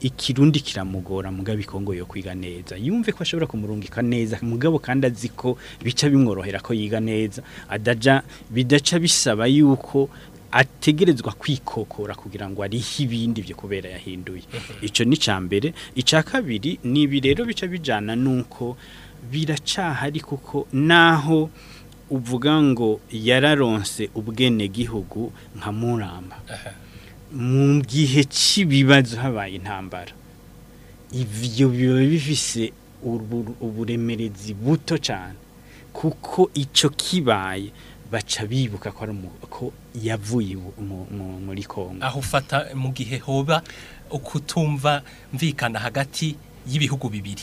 ikirundi kiramugora mugabo ikongo yo kwiga neza yumve ko ashobora kumurungika neza mugabo kandi azi ko bica bimworohera ko yiga neza adaja bidaca bisaba yuko ategerezwa kwikokora kugira ngo arihe ibindi byo kubera yahinduye mhm. icyo ni cya mbere icya kabiri ni ibi rero bica bijyana n'uko biracyahari kuko naho uvuga ngo yararonse ubwene gihugu nka muramba mu gihe cy'ibibazo habaye intambara ibyo biba bifise uburemerezi buto cyane kuko icyo kibaye baca bibuka ko ko yavuye muri Kongo aho ufata mu gihe hoba ukutumva mvikana hagati y'ibihugu bibiri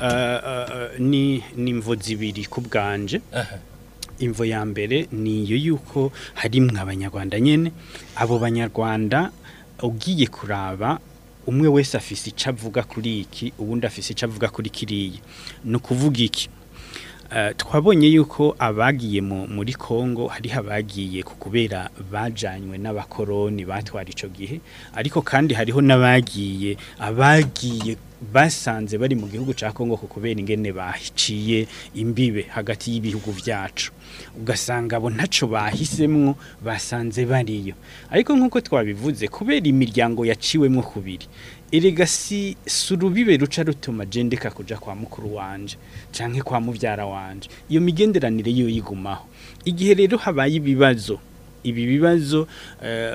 Eh, eh, eh, ni imvo zibiri ku bwanje imvo ya mbere ni iyo yuko hari abanyarwanda nyine abo banyarwanda ugiye kuraba umwe wese afise icyo avuga kuri iki ubundi afise icyo avuga kuri kiriye. ni kuvuga iki Eh, twabonye yuko abagiye muri congo hariho abagiye kubera bajyanywe n'abakoroni batwara icyo gihe ariko kandi hariho n'abagiye abagiye basanze bari mu gihugu cya congo kubera ingene bahiciye imbibe hagati y'ibihugu byacu ugasanga abo ntacyo bahisemo basanze bariyo ariko nk'uko twabivuze kubera imiryango yaciwemo kubiri erega si surubibe ruca rutuma jendeka kuja kwa mukuru wanje canke kwa muvyara wanje iyo migenderanire yo yigumaho igihe rero habaye ibibazo ibi bibazo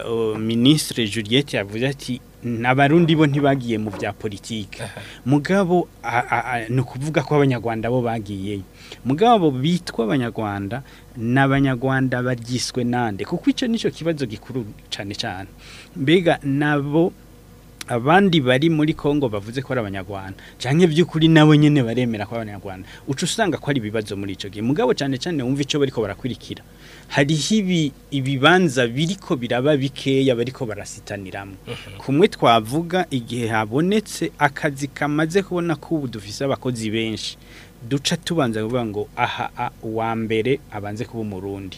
uh, ministre Juliette yavuze ati nabarundi bo ntibagiye mu bya politike mugabo ni ukuvuga ko abanyarwanda bo bagiyeyo mugabo bitwa abanyarwanda n’abanyarwanda abanyarwanda baryiswe nande kuko icyo nicyo kibazo gikuru cyane cyane mbega nabo abandi bari muri Kongo bavuze ko ari abanyarwanda cyane byukuri nabo nyine baremera ko abanyarwanda ucu usanga ko ari ibibazo muri icyo gihe mugabo cyane cyane wumva icyo bariko barakwirikira hariho ibi ibibanza biriko biraba bikeya bariko barasitaniramwo mhm. kumwe twavuga igihe habonetse akazi kamaze kubona ko ubu dufise abakozi benshi duca tubanza kuvuga ngo aha uwa mbere abanze kuba umurundi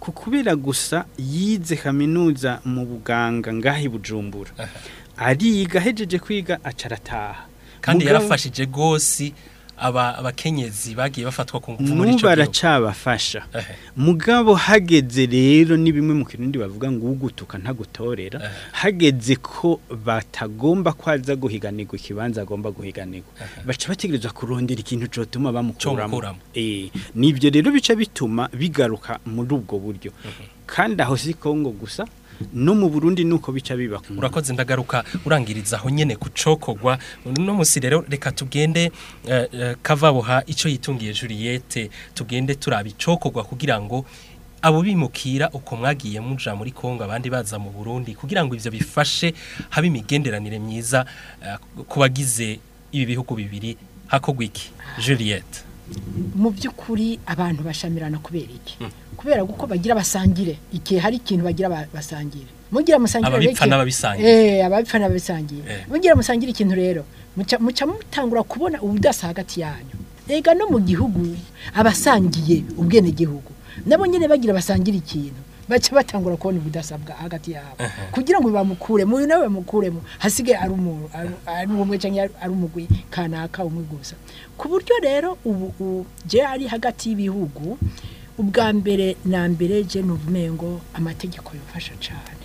ku kubera gusa yize kaminuza mu buganga ngaho bujumbura ariga ahejeje kwiga acarataha kandi yarafashije rwose abakenyezi bagiye bafatwa ku ngufu muri icyo gihugu baracabafasha mugabo hageze rero ni bimwe mu kirundi bavuga ngo ugutuka nta gutorera hageze ko batagomba kwaza guhiganirwa ikibanza agomba guhiganirwa baca bategereza kurondera ikintu cyotuma bamukuramo eh, nibyo rero bica bituma bigaruka muri ubwo buryo kandi aho si kongo gusa no mu Burundi nuko bica biba urakoze ndagaruka urangiriza aho nyene kucokogwa no musi rero reka tugende eh, eh, kavaboha ico yitungiye Juliette tugende turabicokogwa kugira ngo abo bimukira uko mwagiye muja muri Kongo abandi baza mu Burundi kugira ngo ivyo bifashe habimigenderanire imigenderanire myiza eh, kubagize ibi bihugu bibiri hakogwiki Juliette mu by'ukuri abantu bashamirana kubera iki kubera kuko bagira basangire igihe hari ikintu bagira basangire mugira musangire ababipfa n'ababisangire eh ababipfa n'ababisangire eh. mugira musangire ikintu rero muca mutangura kubona ubudasa hagati yanyu ega no mu gihugu abasangiye ubwenegihugu gihugu nabo nyene bagira basangira ikintu baca batangura kubona ubudasabwa hagati yabo kugira ngo bamukure uyu nawe bamukuremo hasigaye ari umuntu ari umwe cyangwa ari umugwi kanaka umwe gusa ku buryo rero ubu je ari hagati y'ibihugu ubwa mbere na mbere je nuvumengo amategeko yofasha cyane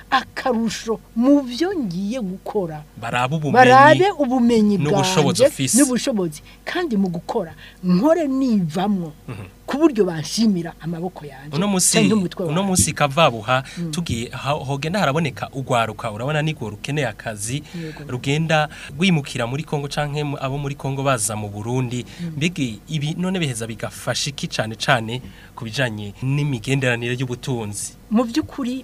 akarusho mu byo ngiye gukora barabe ubumenyi bwanjye n'ubushobozi kandi mu gukora nkore nivamo mm-hmm. ku buryo banshimira amaboko yanjye uno munsi uno munsi kavabuha mm. tugiye hogenda haraboneka ugwaruka urabona niko rukeneye akazi rugenda rwimukira muri Kongo canke abo muri Kongo baza mu Burundi mm. mbigi ibi none biheza bigafasha iki cyane cyane kubijanye n'imigenderanire y'ubutunzi mu by'ukuri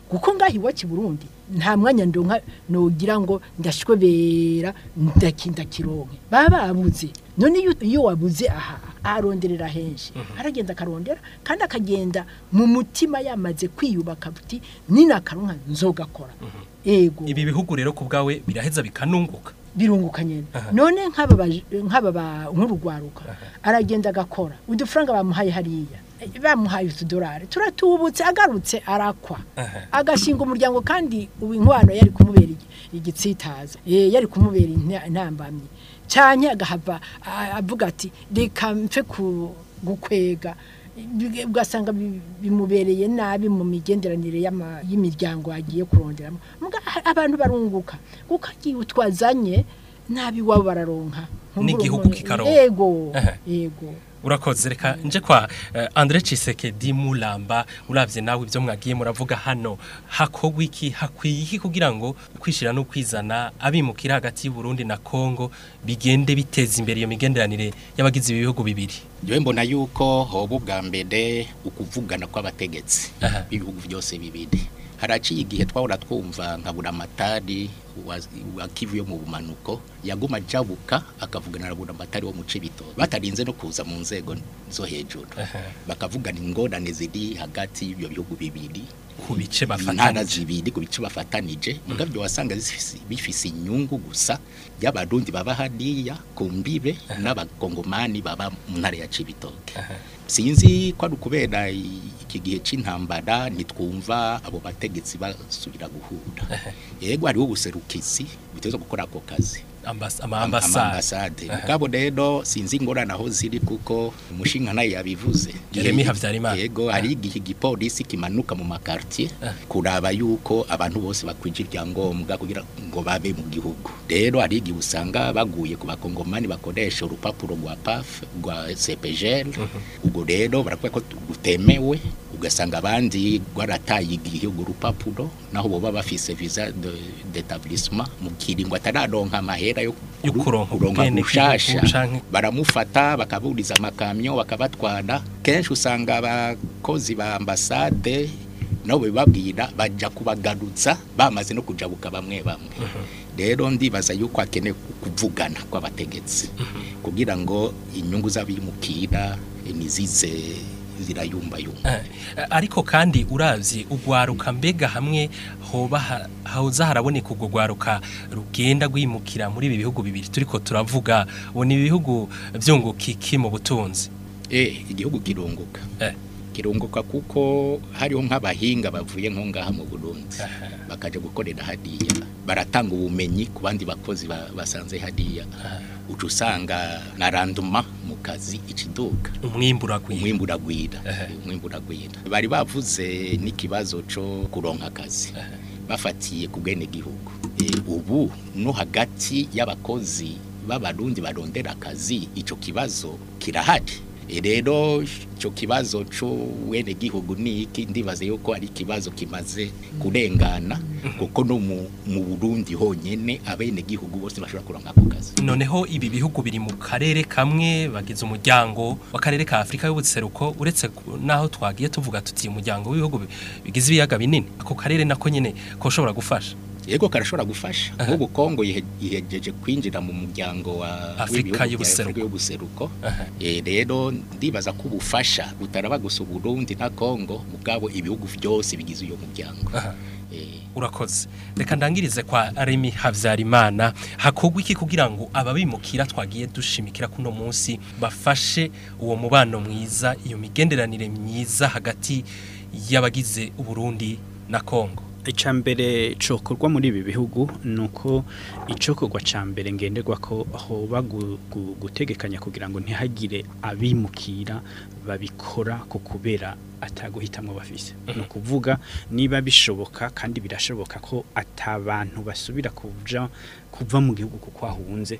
kuko ngaho iwacu i burundi nta mwanya ndonka nugira ngo ndashwebera ndakinda baba babuze none iyo wabuze aha aronderera henshi mhm. aragenda akarondera kandi akagenda mu mutima yamaze kwiyubaka buti nina karonka nzogakora mhm. ego ibi bihugu rero ku bwawe biraheza bikanunguka birunguka nyene none nk'aba nk'aba nk'urugwaruka aragenda agakora udufaranga bamuhaye hariya bamuhaye utudorari turatubutse agarutse arakwa agashinga umuryango kandi ubu inkwano yari kumubera igitsitaza eh, yari kumubera intambamyi cyane agahava avuga ati reka mfe gukwega ugasanga bimubereye nabi mu migenderanire y'imiryango agiye kuronderamo abantu barunguka kuko agiye utwazanye nabi iwabo bararonka n'igihugu kikaronka yego yego urakoze reka nje kwa eh, Andre Ciseke di Mulamba urabye nawe ibyo mwagiye muravuga hano hakogwa iki hakwiye kugira ngo kwishira no kwizana abimukira hagati y'u Burundi na Congo bigende biteza imbere iyo migenderanire y'abagizi ibihugu bibiri Jewe mbona yuko hobo bwa mbere ukuvugana kw'abategetsi b'ibihugu byose bibiri haraciye igihe twahora twumva nka buramatari wakivuye mu bumanuko yaguma jabuka akavugana na buramatari wo mu cibito batarinze no kuza mu nzego zo hejuru bakavugana ingorane ziri hagati y'ibyo bihugu bibiri ku bice bafatanije zibiri bafatanije mugabyo mm. wasanga bifise inyungu gusa y'abarundi baba hadiya kumbibe mbibe n'abakongomani baba mu ntara ya Cibitoke sinzi kwa ari ukubera iki gihe cy'intambara nitwumva abo bategetsi basubira guhura yego hariho ubuserukizi buteza gukora ako kazi amambasade mugabo rero sinzi ingorane aho ziri kuko umushinga nayo yabivuze yego hari igihe igipolisi kimanuka mu makartiye kuraba yuko abantu bose bakwinjira ibyangombwa kugira ngo babe mu gihugu rero hari igihe usanga baguye ku bakongomani bakoresha urupapuro rwa pafu rwa cepegel ubwo rero barakwiye ko gutemewe ugasanga abandi barataye igihe urwo rupapuro naho baba bafise viza de taburisima mu kiringo atararonka amahera gahunda yo kuronka gushasha baramufata bakaburiza amakamyo bakabatwara kenshi usanga abakozi ba ambasade nabo bibabwira bajya kubagarutsa bamaze no kujabuka bamwe bamwe mhm. rero ndibaza yuko hakenewe kuvugana kw'abategetsi mhm. kugira ngo inyungu z'abimukira nizize zirayumbayumba eh, ariko kandi urazi ugwaruka mbega hamwe hoba hoza haraboneka ubwo gwaruka rugenda rwimukira muri ibi bihugu bibiri turiko turavuga ubu ibihugu byunguka iki mu butunzi eh igihugu kirunguka eh kirunguka kuko hariho nk'abahinga bavuye nko ngaha mu Burundi bakaje gukorera hadiya baratanga ubumenyi ku bandi bakozi basanze hadiya ucusanga usanga na randuma mu kazi ikiduka umwimbu uragwira umwimbu uragwira bari bavuze n'ikibazo cyo kuronka akazi bafatiye ku bwene gihugu eh, ubu no hagati y'abakozi b'abarundi barondera akazi icyo kibazo kirahari rero icyo kibazo cy'uwene gihugu ni iki ndibaze yuko ari ikibazo kimaze kurengana kuko no mu burundi honyine abene gihugu bose bashobora kuronka ako noneho ibi bihugu biri mu karere kamwe bagize umuryango w'akarere ka afurika y'ubuseruko uretse n'aho twagiye tuvuga tuti umuryango w'ibihugu bigize ibiyaga binini ako karere nako nyine ko ushobora gufasha yego karashobora gufasha nk'ubu kongo yihegeje kwinjira mu muryango wa Afrika y'ubuseruko eh, rero ndibaza ko ubufasha butaraba gusa Burundi na kongo mu bwabo ibihugu byose bigize uyu muryango eh. urakoze reka ndangirize kwa remi habyarimana hakorwa iki kugira ngo ababimukira twagiye dushimikira kuno munsi bafashe uwo mubano mwiza iyo migenderanire myiza hagati y'abagize Burundi na kongo icya mbere cokorwa muri ibi bihugu nuko uko icokorwa cya mbere ngenderwa ko hoba gutegekanya kugira ngo ntihagire abimukira babikora ku kubera ataguhitamo bafise mhm. ni ukuvuga niba bishoboka kandi birashoboka ko atabantu basubira kuja kuva mu gihugu kuko ahunze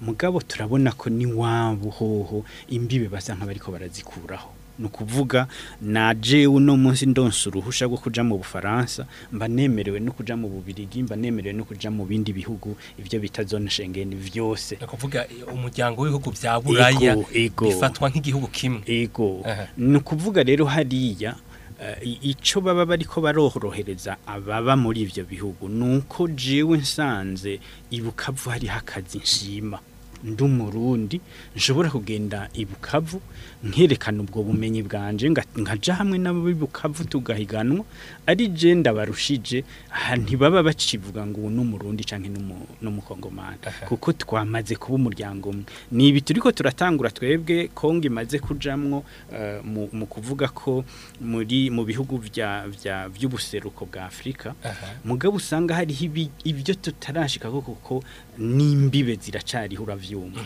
mugabo turabona ko n'iwabo hoho imbibe basa nk'abariko barazikuraho ni ukuvuga na naje uno munsi ndonsa uruhushya rwo kujya mu bufaransa mba nemerewe no kujya mu bubirigi mba nemerewe no kujya mu bindi bihugu ibyo bita zone shengeni byose ni ukuvuga umuryango w'ibihugu bya buraya bifatwa nk'igihugu kimwe ni ukuvuga rero hariya Eh, icyo baba bari ko barorohereza ababa muri ibyo bihugu Nuko Jewe nsanze ibukavu hariho akazi nshima ndi umurundi nshobora kugenda ibukavu nkerekana ubwo bumenyi bwanjye nkaja hamwe nabo bukavu tugahiganwa ari je ndabarushije ntibaba bacivuga ngo ubu n'umurundi canke n'umukongomani kuko twamaze kuba umuryango umwe ni ibi turiko turatangura twebwe kongo imaze kujamwo eh, mu kuvuga ko muri mu bihugu by'ubuseruko bwa afurika mugabo usanga hariho ibyo tutarashika kuko n'imbibe ziracyariho urabyumva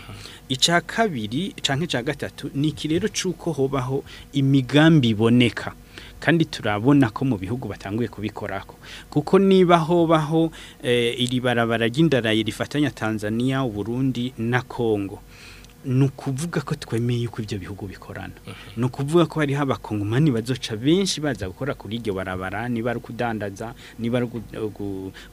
ica kabiri cyangwa icya gatatu ni iki rero rero cy'uko hobaho imigambi iboneka kandi turabona ko mu bihugu batanguye kubikorako kuko niba hobaho eh, iri barabara ry'indarayi rifatanya tanzania Burundi na kongo ni ukuvuga ko twemeye yuko ibyo bihugu bikorana ni ukuvuga ko hariho abakongomani bazoca benshi baza gukora kuri iryo barabara niba ari ukudandaza niba ari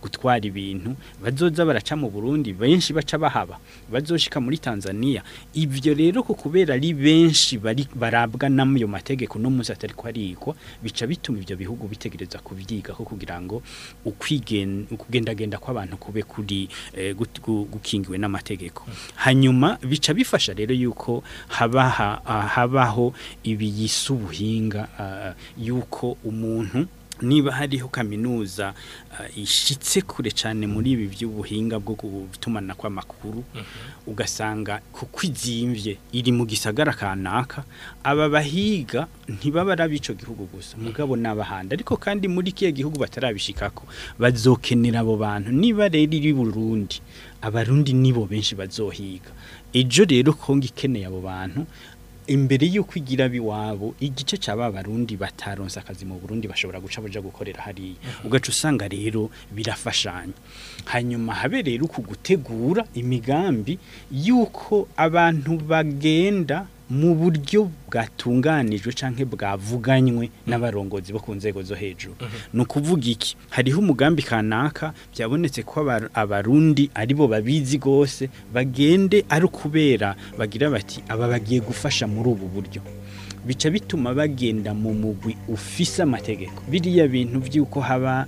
gutwara ibintu bazoza baraca mu burundi benshi baca bahaba bazoshika muri tanzania ibyo rero ko kubera ari benshi barabwa n'ayo mategeko no munsi atari ko arikwa bica bituma ibyo bihugu bitegereza kubyiga ko kugira ngo ukugendagenda kw'abantu kube kuri eh, gukingiwe n'amategeko hanyuma bica bifasha bifasha rero yuko ah, habaho ibiyise ubuhinga ah, yuko umuntu niba hariho kaminuza ah, ishitse kure cyane muri ibi by'ubuhinga bwo gutumana kw'amakuru mhm. ugasanga kuko izimbye iri mu gisagara kanaka aba bahiga ntibaba ari ab'icyo gihugu gusa mm. mugabo ni ariko kandi muri kiriya gihugu batarabishikako bazokenera abo bantu niba rero iri burundi abarundi nibo benshi bazohiga ejo rero kongi ikeneye abo bantu imbere y'uko igira biwabo igice cya barundi bataronsa akazi mu burundi bashobora guca baje gukorera hariya ugaca usanga rero birafashanya hanyuma habe rero uku gutegura imigambi y'uko abantu bagenda mu buryo bwatunganijwe canke bwavuganywe n'abarongozi bo ku nzego zo hejuru mhm. ni ukuvuga iki hariho umugambi kanaka byabonetse ko abarundi aribo babizi rwose bagende ari ukubera bagira bati aba bagiye gufasha muri ubu buryo bica bituma bagenda mu mugwi ufise amategeko biriya bintu by'uko haba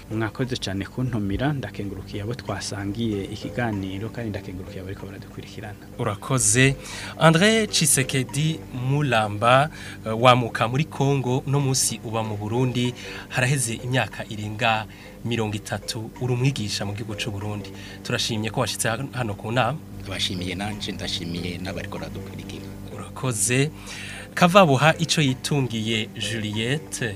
mwakoze cyane kuntumira ndakengurukiye abo twasangiye ikiganiro kandi ndakengurukiye abo ariko baradukurikirana urakoze André Cisekedi Mulamba uh, wamuka muri Congo no munsi uba mu Burundi haraheze imyaka irenga mirongo itatu uri umwigisha mu gihugu cy'u Burundi turashimye ko washitse hano ku nama abashimiye nanje ndashimiye n'abariko radukurikira mwakoze kavabuha icyo yitungiye Juliette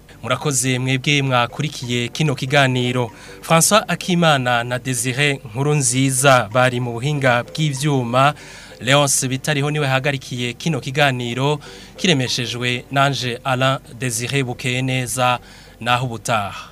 murakoze mwebwe mwakurikiye kino kiganiro François Akimana na Desire nkuru nziza bari mu buhinga bw'ivyuma Leon bitariho niwe hagarikiye kino kiganiro kiremeshejwe nanje Alain Desire bukeye neza naho ubutaha